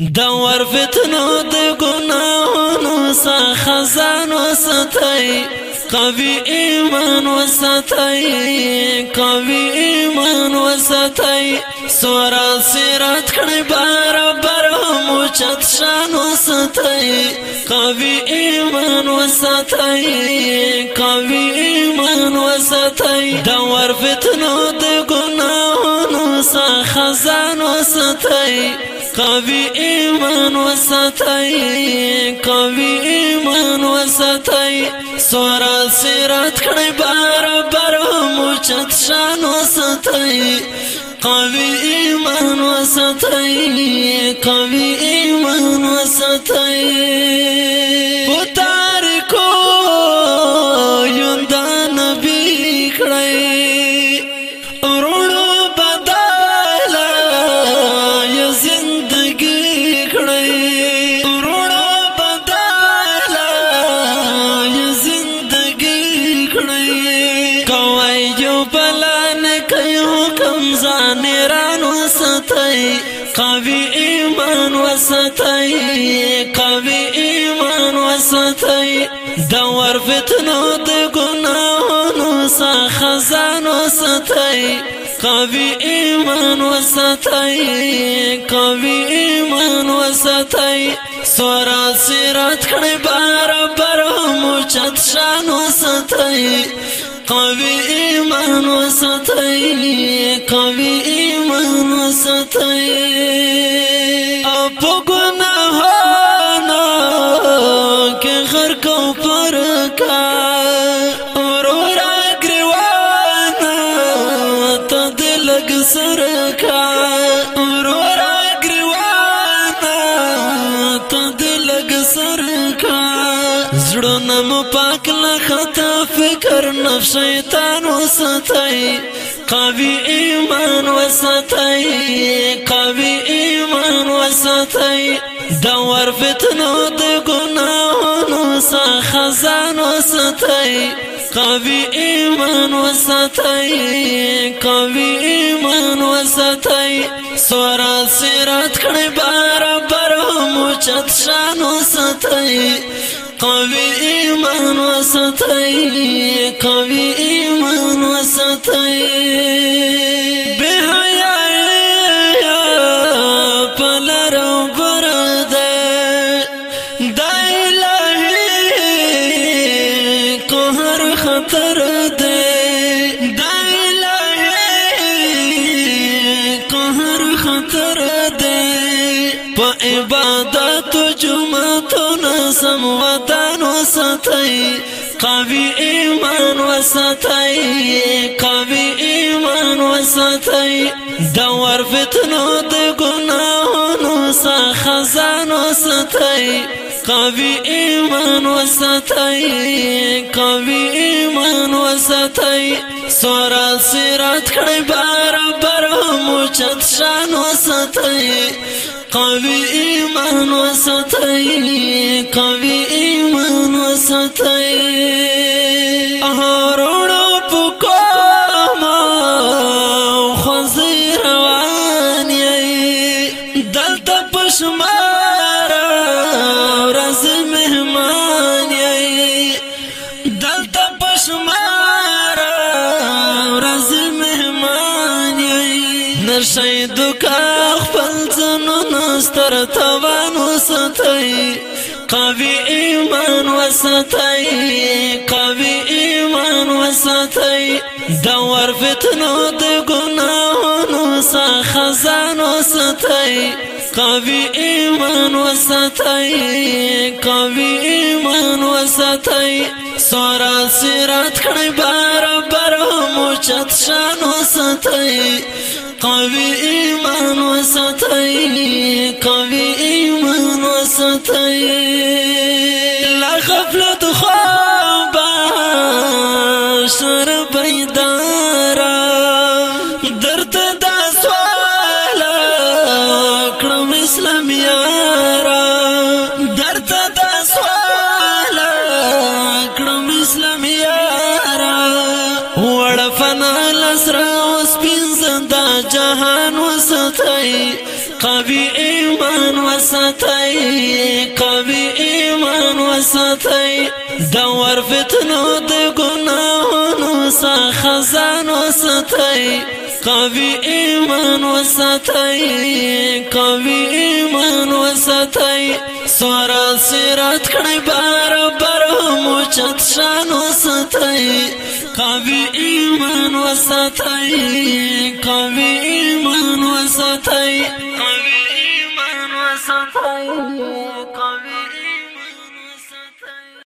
د ور فتنو د ګناهونو څخه وساتای قوي ایمان وساتای قوي ایمان وساتای سورا سرات کړي برابر مو چت شان وساتای قوي ایمان وساتای قوي ایمان وساتای د ور فتنو د ګناهونو څخه وساتای قوي ایمان وساتای قوي ایمان وساتای سورا سرات کړي بار بار مو چت شان وساتای قوي ایمان وساتای قوي ایمان وساتای قوي ایمان وساتای قوي ایمان وساتای د ور فتنو د ګناهونو څخه ځان وساتای قوي ایمان وساتای قوي ایمان وساتای سورا سرات کړي بار بار مو چت شان وساتای قوي ایمان وساتئ قوي ایمان وساتئ اپ هانا کې غر کو پر کا ورور اگریوانا تد سر کا خطا فکر نفس شیطان وساتای قوي ایمان وساتای قوي ایمان وساتای دور فتنو د ګناهونو څخه خزان وساتای قوي ایمان وساتای قوي ایمان وساتای سورا سرات کړي بار بار مو چت شان وساتای قوي إيمان وسطي قوي إيمان وسطي بهايا فلر برد دا إلهي قهر خطر دي قهر خطر دي جمعتون سم وطن وسطي قوي ایمان وسطي قوي ایمان وسطي دور فتنو د گناهونو سا خزان وسطي قوي ایمان وسطي قوي ایمان وسطي سورا سرات کړي بار بار مو چت شان وسطي قوي ایمان وساتي قوي ایمان وساتي اهارونو پکوما خزي روان يي دلته پشمار ورځ مهمان يي دلته پشمار ورځ مهمان يي نر شي دکان ستر توان وساتئ قوي ایمان وساتئ قوي ایمان وساتئ د ور فتنو د ګناهونو څخه خزان وساتئ قوي ایمان وساتئ قوي ایمان وساتئ سورا سرات کړي بار بار مو چت شان وساتئ قوي ایمان وساتای قوي ایمان وساتای لا غفلت خواه فنا لسرا وسپین زندا جهان وسطای قوی ایمان وسطای قوی ایمان وسطای دور فتنو د ګناهونو سا خزان وسطای قوی ایمان وسطای قوی ایمان وسطای سورا سرات کړي بار بار مو چت شان وسطای قوي ایمان وساتای قوي ایمان وساتای قوي ایمان وساتای قوي